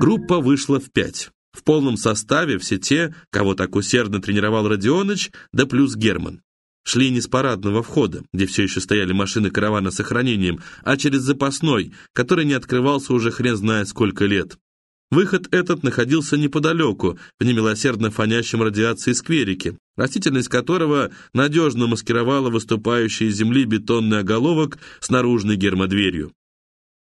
Группа вышла в пять. В полном составе все те, кого так усердно тренировал Родионыч, да плюс Герман. Шли не с парадного входа, где все еще стояли машины каравана с охранением, а через запасной, который не открывался уже хрен знает сколько лет. Выход этот находился неподалеку, в немилосердно фонящем радиации скверике, растительность которого надежно маскировала выступающий из земли бетонный оголовок с наружной гермодверью.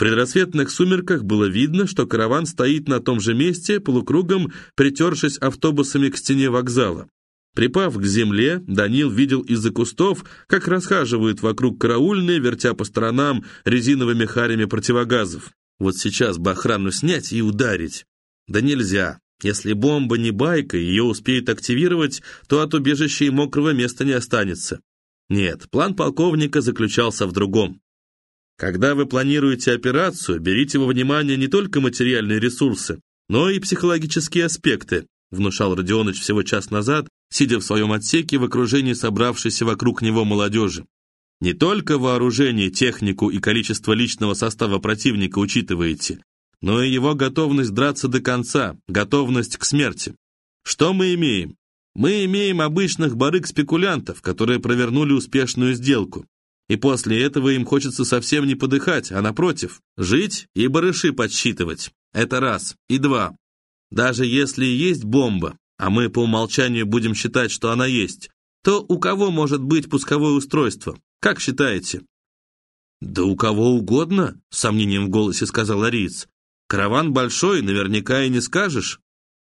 Предрассветных сумерках было видно, что караван стоит на том же месте, полукругом притершись автобусами к стене вокзала. Припав к земле, Данил видел из-за кустов, как расхаживают вокруг караульные, вертя по сторонам резиновыми харями противогазов. Вот сейчас бы охрану снять и ударить. Да нельзя. Если бомба не байка, ее успеют активировать, то от убежища и мокрого места не останется. Нет, план полковника заключался в другом. Когда вы планируете операцию, берите во внимание не только материальные ресурсы, но и психологические аспекты, внушал Родионыч всего час назад, сидя в своем отсеке в окружении собравшейся вокруг него молодежи. Не только вооружение, технику и количество личного состава противника учитываете, но и его готовность драться до конца, готовность к смерти. Что мы имеем? Мы имеем обычных барыг-спекулянтов, которые провернули успешную сделку. И после этого им хочется совсем не подыхать, а напротив, жить и барыши подсчитывать. Это раз. И два. Даже если есть бомба, а мы по умолчанию будем считать, что она есть, то у кого может быть пусковое устройство? Как считаете?» «Да у кого угодно», — с сомнением в голосе сказал Ариец. «Караван большой, наверняка и не скажешь.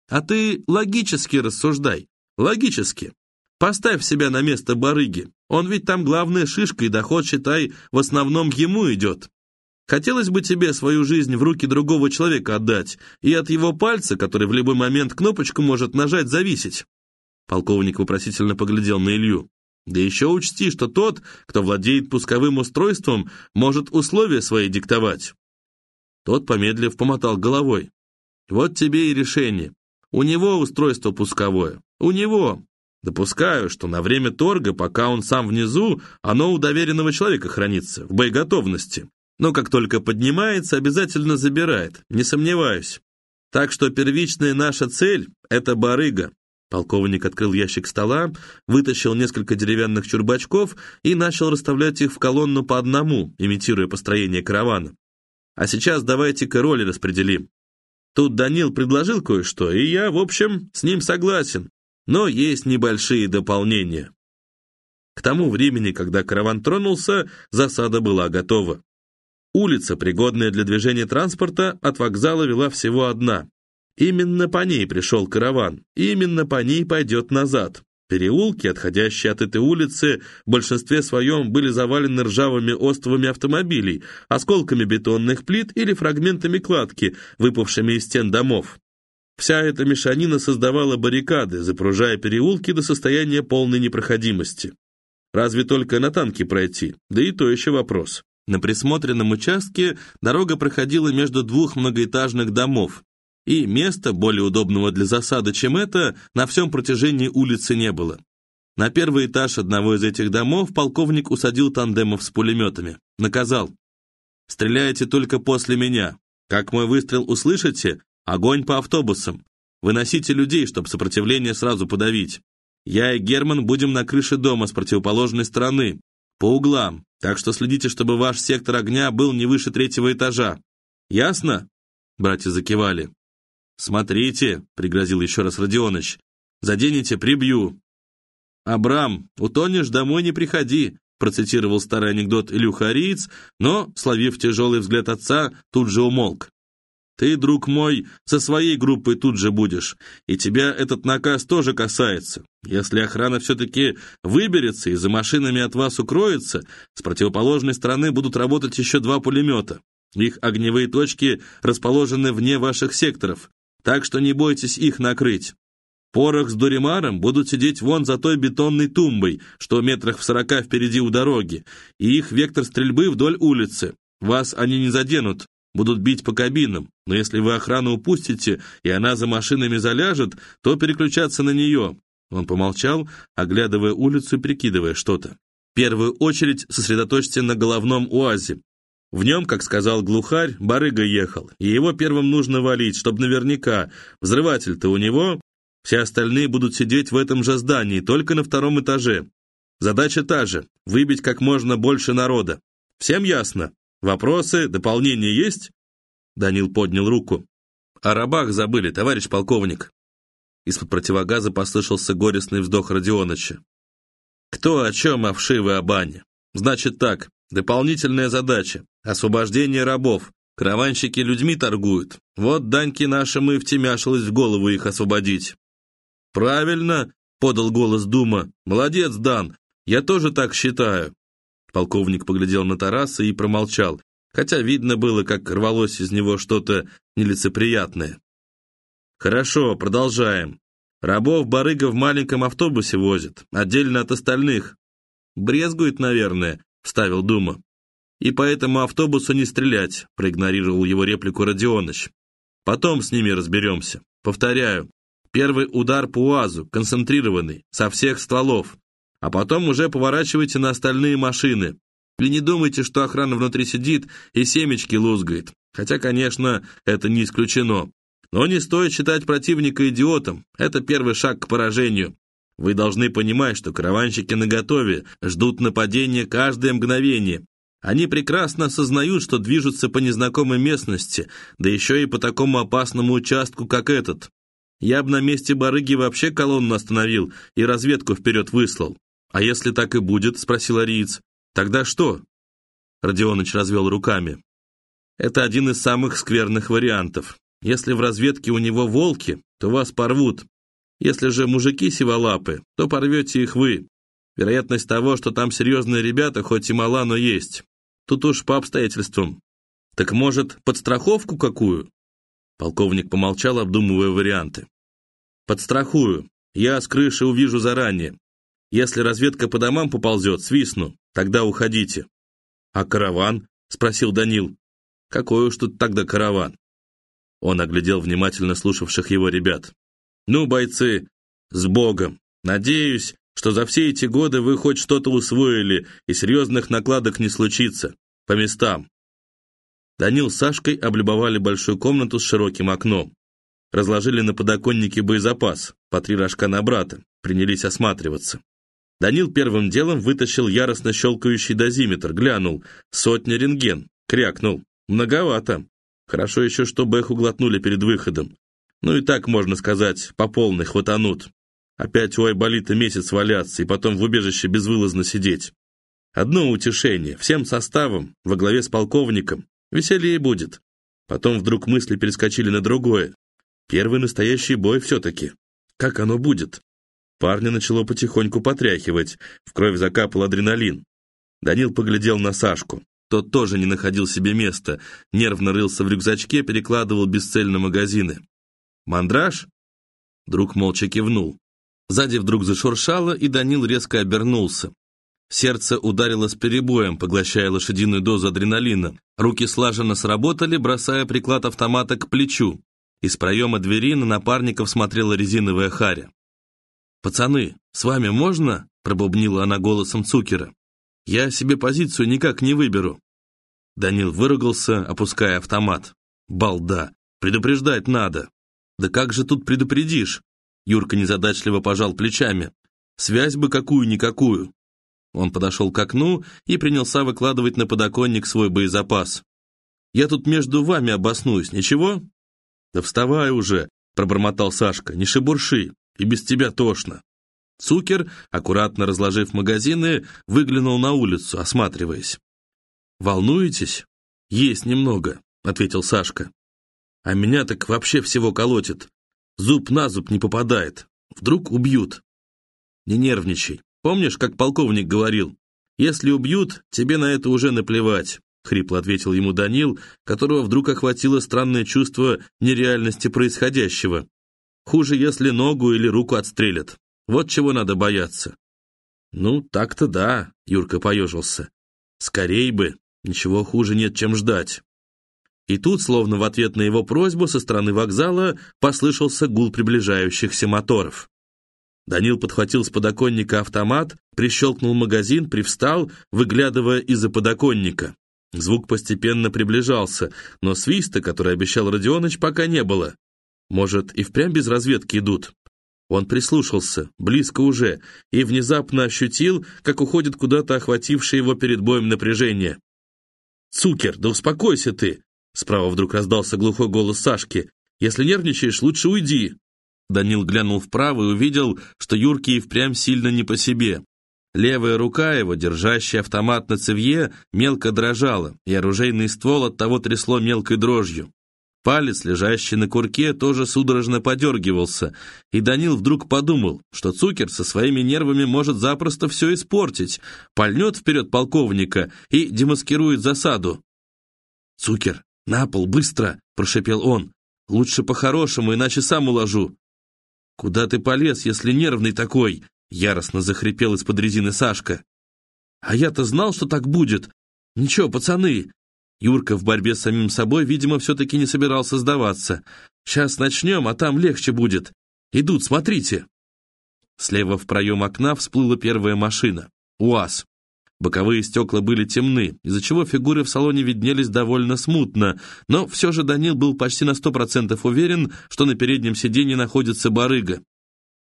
А ты логически рассуждай, логически. Поставь себя на место барыги. Он ведь там главная шишка, и доход, считай, в основном ему идет. Хотелось бы тебе свою жизнь в руки другого человека отдать, и от его пальца, который в любой момент кнопочку может нажать, зависеть». Полковник вопросительно поглядел на Илью. Да еще учти, что тот, кто владеет пусковым устройством, может условия свои диктовать. Тот, помедлив, помотал головой. Вот тебе и решение. У него устройство пусковое. У него. Допускаю, что на время торга, пока он сам внизу, оно у доверенного человека хранится, в боеготовности. Но как только поднимается, обязательно забирает, не сомневаюсь. Так что первичная наша цель — это барыга, Полковник открыл ящик стола, вытащил несколько деревянных чурбачков и начал расставлять их в колонну по одному, имитируя построение каравана. А сейчас давайте-ка роли распределим. Тут Данил предложил кое-что, и я, в общем, с ним согласен. Но есть небольшие дополнения. К тому времени, когда караван тронулся, засада была готова. Улица, пригодная для движения транспорта, от вокзала вела всего одна. Именно по ней пришел караван, именно по ней пойдет назад. Переулки, отходящие от этой улицы, в большинстве своем были завалены ржавыми остовами автомобилей, осколками бетонных плит или фрагментами кладки, выпавшими из стен домов. Вся эта мешанина создавала баррикады, запружая переулки до состояния полной непроходимости. Разве только на танке пройти, да и то еще вопрос. На присмотренном участке дорога проходила между двух многоэтажных домов, и места, более удобного для засады, чем это, на всем протяжении улицы не было. На первый этаж одного из этих домов полковник усадил тандемов с пулеметами. Наказал. «Стреляйте только после меня. Как мой выстрел услышите, огонь по автобусам. Выносите людей, чтобы сопротивление сразу подавить. Я и Герман будем на крыше дома с противоположной стороны, по углам, так что следите, чтобы ваш сектор огня был не выше третьего этажа. Ясно?» Братья закивали. «Смотрите», — пригрозил еще раз Родионыч, — «заденете, прибью». «Абрам, утонешь, домой не приходи», — процитировал старый анекдот Илюха Ариец, но, словив тяжелый взгляд отца, тут же умолк. «Ты, друг мой, со своей группой тут же будешь, и тебя этот наказ тоже касается. Если охрана все-таки выберется и за машинами от вас укроется, с противоположной стороны будут работать еще два пулемета. Их огневые точки расположены вне ваших секторов, так что не бойтесь их накрыть. Порох с Дуримаром будут сидеть вон за той бетонной тумбой, что метрах в сорока впереди у дороги, и их вектор стрельбы вдоль улицы. Вас они не заденут, будут бить по кабинам, но если вы охрану упустите, и она за машинами заляжет, то переключаться на нее». Он помолчал, оглядывая улицу и прикидывая что-то. «В первую очередь сосредоточьте на головном уазе. В нем, как сказал глухарь, барыга ехал, и его первым нужно валить, чтобы наверняка. Взрыватель-то у него. Все остальные будут сидеть в этом же здании, только на втором этаже. Задача та же – выбить как можно больше народа. Всем ясно? Вопросы, дополнения есть?» Данил поднял руку. «О рабах забыли, товарищ полковник». Из-под противогаза послышался горестный вздох Родионыча. «Кто о чем, о вшивы, о бане? Значит так, дополнительная задача. Освобождение рабов. Караванщики людьми торгуют. Вот Даньки нашим и втемяшилось в голову их освободить. «Правильно», — подал голос Дума. «Молодец, Дан. Я тоже так считаю». Полковник поглядел на Тараса и промолчал, хотя видно было, как рвалось из него что-то нелицеприятное. «Хорошо, продолжаем. Рабов барыга в маленьком автобусе возит, отдельно от остальных. Брезгует, наверное», — вставил Дума. И по этому автобусу не стрелять, проигнорировал его реплику Родионыч. Потом с ними разберемся. Повторяю, первый удар по УАЗу, концентрированный, со всех стволов. А потом уже поворачивайте на остальные машины. И не думайте, что охрана внутри сидит и семечки лузгает. Хотя, конечно, это не исключено. Но не стоит считать противника идиотом. Это первый шаг к поражению. Вы должны понимать, что караванщики наготове, ждут нападения каждое мгновение. Они прекрасно осознают, что движутся по незнакомой местности, да еще и по такому опасному участку, как этот. Я бы на месте барыги вообще колонну остановил и разведку вперед выслал. А если так и будет, спросил Ариец, тогда что? Родионыч развел руками. Это один из самых скверных вариантов. Если в разведке у него волки, то вас порвут. Если же мужики сиволапы, то порвете их вы. Вероятность того, что там серьезные ребята, хоть и мала, но есть. Тут уж по обстоятельствам. Так может, подстраховку какую? Полковник помолчал, обдумывая варианты. Подстрахую. Я с крыши увижу заранее. Если разведка по домам поползет, свистну. Тогда уходите. А караван? Спросил Данил. Какой уж тут тогда караван? Он оглядел внимательно слушавших его ребят. «Ну, бойцы, с Богом! Надеюсь, что за все эти годы вы хоть что-то усвоили, и серьезных накладок не случится. По местам. Данил с Сашкой облюбовали большую комнату с широким окном. Разложили на подоконнике боезапас, по три рожка на брата, принялись осматриваться. Данил первым делом вытащил яростно щелкающий дозиметр, глянул. Сотня рентген. Крякнул. Многовато. Хорошо еще, что Бэху глотнули перед выходом. Ну и так, можно сказать, по полной хватанут. Опять у Айболита месяц валяться и потом в убежище безвылазно сидеть. Одно утешение, всем составом, во главе с полковником, веселее будет. Потом вдруг мысли перескочили на другое. Первый настоящий бой все-таки. Как оно будет? Парня начало потихоньку потряхивать, в кровь закапал адреналин. Данил поглядел на Сашку. Тот тоже не находил себе места, нервно рылся в рюкзачке, перекладывал бесцельно магазины. «Мандраж?» Друг молча кивнул. Сзади вдруг зашуршало, и Данил резко обернулся. Сердце ударило с перебоем, поглощая лошадиную дозу адреналина. Руки слаженно сработали, бросая приклад автомата к плечу. Из проема двери на напарников смотрела резиновая харя. «Пацаны, с вами можно?» – пробубнила она голосом Цукера. «Я себе позицию никак не выберу». Данил выругался, опуская автомат. «Балда! Предупреждать надо!» «Да как же тут предупредишь?» Юрка незадачливо пожал плечами. «Связь бы какую-никакую». Он подошел к окну и принялся выкладывать на подоконник свой боезапас. «Я тут между вами обоснуюсь, ничего?» «Да вставай уже», — пробормотал Сашка, — «не шебурши, и без тебя тошно». Цукер, аккуратно разложив магазины, выглянул на улицу, осматриваясь. «Волнуетесь?» «Есть немного», — ответил Сашка. «А меня так вообще всего колотит. Зуб на зуб не попадает. Вдруг убьют. Не нервничай. Помнишь, как полковник говорил? Если убьют, тебе на это уже наплевать. Хрипло ответил ему Данил, которого вдруг охватило странное чувство нереальности происходящего. Хуже, если ногу или руку отстрелят. Вот чего надо бояться. Ну, так-то да, Юрка поежился. Скорей бы, ничего хуже нет, чем ждать. И тут, словно в ответ на его просьбу, со стороны вокзала послышался гул приближающихся моторов. Данил подхватил с подоконника автомат, прищелкнул магазин, привстал, выглядывая из-за подоконника. Звук постепенно приближался, но свиста, который обещал Родионыч, пока не было. Может, и впрямь без разведки идут? Он прислушался, близко уже, и внезапно ощутил, как уходит куда-то охватившее его перед боем напряжение. «Цукер, да успокойся ты!» Справа вдруг раздался глухой голос Сашки. «Если нервничаешь, лучше уйди!» Данил глянул вправо и увидел, что Юрки и впрямь сильно не по себе. Левая рука его, держащая автомат на цевье, мелко дрожала, и оружейный ствол от того трясло мелкой дрожью. Палец, лежащий на курке, тоже судорожно подергивался, и Данил вдруг подумал, что Цукер со своими нервами может запросто все испортить, пальнет вперед полковника и демаскирует засаду. «Цукер, на пол, быстро!» – прошепел он. «Лучше по-хорошему, иначе сам уложу». «Куда ты полез, если нервный такой?» Яростно захрипел из-под резины Сашка. «А я-то знал, что так будет. Ничего, пацаны!» Юрка в борьбе с самим собой, видимо, все-таки не собирался сдаваться. «Сейчас начнем, а там легче будет. Идут, смотрите!» Слева в проем окна всплыла первая машина. УАЗ. Боковые стекла были темны, из-за чего фигуры в салоне виднелись довольно смутно, но все же Данил был почти на сто процентов уверен, что на переднем сиденье находится барыга.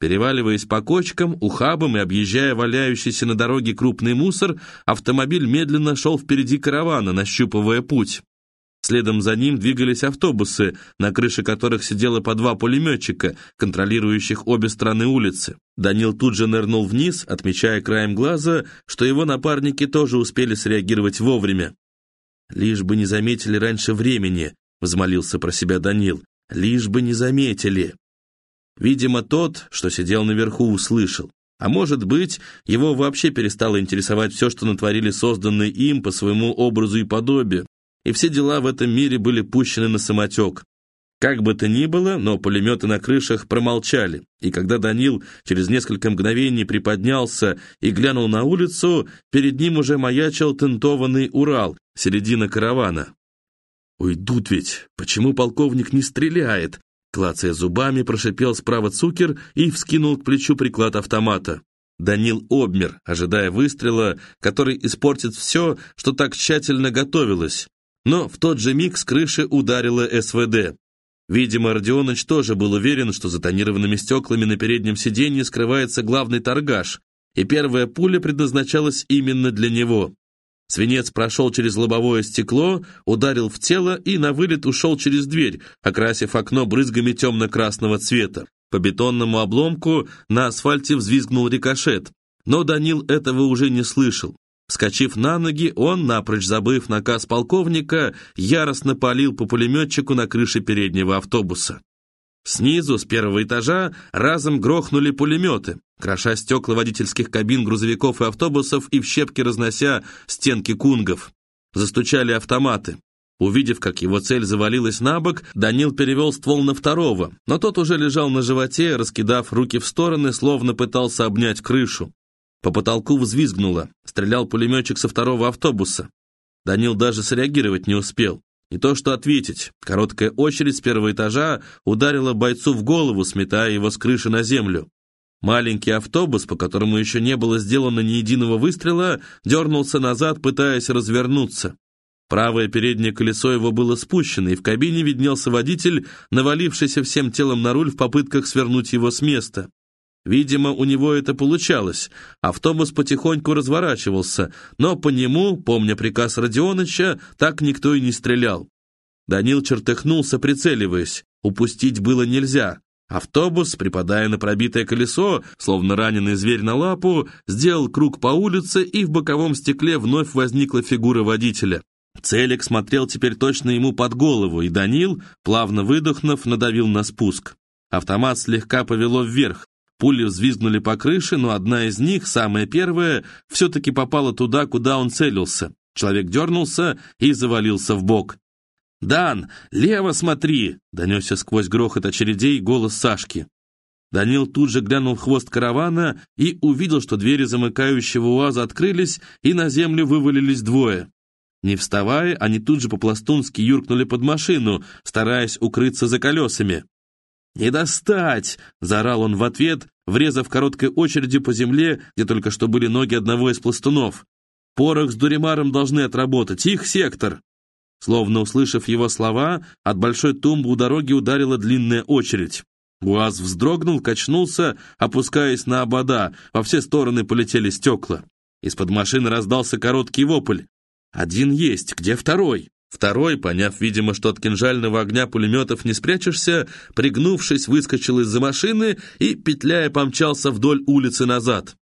Переваливаясь по кочкам, ухабам и объезжая валяющийся на дороге крупный мусор, автомобиль медленно шел впереди каравана, нащупывая путь. Следом за ним двигались автобусы, на крыше которых сидело по два пулеметчика, контролирующих обе стороны улицы. Данил тут же нырнул вниз, отмечая краем глаза, что его напарники тоже успели среагировать вовремя. «Лишь бы не заметили раньше времени», — взмолился про себя Данил. «Лишь бы не заметили». Видимо, тот, что сидел наверху, услышал. А может быть, его вообще перестало интересовать все, что натворили созданные им по своему образу и подобию, и все дела в этом мире были пущены на самотек. Как бы то ни было, но пулеметы на крышах промолчали, и когда Данил через несколько мгновений приподнялся и глянул на улицу, перед ним уже маячил тентованный Урал, середина каравана. «Уйдут ведь! Почему полковник не стреляет?» Клацая зубами, прошипел справа Цукер и вскинул к плечу приклад автомата. Данил обмер, ожидая выстрела, который испортит все, что так тщательно готовилось. Но в тот же миг с крыши ударила СВД. Видимо, Родионыч тоже был уверен, что за тонированными стеклами на переднем сиденье скрывается главный торгаш, и первая пуля предназначалась именно для него. Свинец прошел через лобовое стекло, ударил в тело и на вылет ушел через дверь, окрасив окно брызгами темно-красного цвета. По бетонному обломку на асфальте взвизгнул рикошет, но Данил этого уже не слышал. Вскочив на ноги, он, напрочь забыв наказ полковника, яростно палил по пулеметчику на крыше переднего автобуса. Снизу, с первого этажа, разом грохнули пулеметы, кроша стекла водительских кабин грузовиков и автобусов и в щепки разнося стенки кунгов. Застучали автоматы. Увидев, как его цель завалилась на бок, Данил перевел ствол на второго, но тот уже лежал на животе, раскидав руки в стороны, словно пытался обнять крышу. По потолку взвизгнуло, стрелял пулеметчик со второго автобуса. Данил даже среагировать не успел. Не то что ответить. Короткая очередь с первого этажа ударила бойцу в голову, сметая его с крыши на землю. Маленький автобус, по которому еще не было сделано ни единого выстрела, дернулся назад, пытаясь развернуться. Правое переднее колесо его было спущено, и в кабине виднелся водитель, навалившийся всем телом на руль в попытках свернуть его с места. Видимо, у него это получалось. Автобус потихоньку разворачивался, но по нему, помня приказ Родионыча, так никто и не стрелял. Данил чертыхнулся, прицеливаясь. Упустить было нельзя. Автобус, припадая на пробитое колесо, словно раненый зверь на лапу, сделал круг по улице, и в боковом стекле вновь возникла фигура водителя. Целик смотрел теперь точно ему под голову, и Данил, плавно выдохнув, надавил на спуск. Автомат слегка повело вверх. Пули взвизгнули по крыше, но одна из них, самая первая, все-таки попала туда, куда он целился. Человек дернулся и завалился в бок. «Дан, лево смотри!» — донесся сквозь грохот очередей голос Сашки. Данил тут же глянул в хвост каравана и увидел, что двери замыкающего УАЗа открылись, и на землю вывалились двое. Не вставая, они тут же по-пластунски юркнули под машину, стараясь укрыться за колесами. «Не достать!» — заорал он в ответ, врезав короткой очередью по земле, где только что были ноги одного из пластунов. Порох с Дуримаром должны отработать, их сектор!» Словно услышав его слова, от большой тумбы у дороги ударила длинная очередь. УАЗ вздрогнул, качнулся, опускаясь на обода, во все стороны полетели стекла. Из-под машины раздался короткий вопль. «Один есть, где второй?» Второй, поняв, видимо, что от кинжального огня пулеметов не спрячешься, пригнувшись, выскочил из-за машины и, петляя, помчался вдоль улицы назад.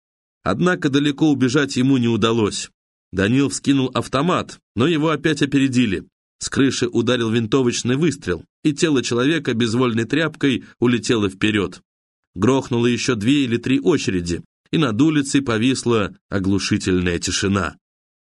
Однако далеко убежать ему не удалось. Данил вскинул автомат, но его опять опередили. С крыши ударил винтовочный выстрел, и тело человека безвольной тряпкой улетело вперед. Грохнуло еще две или три очереди, и над улицей повисла оглушительная тишина.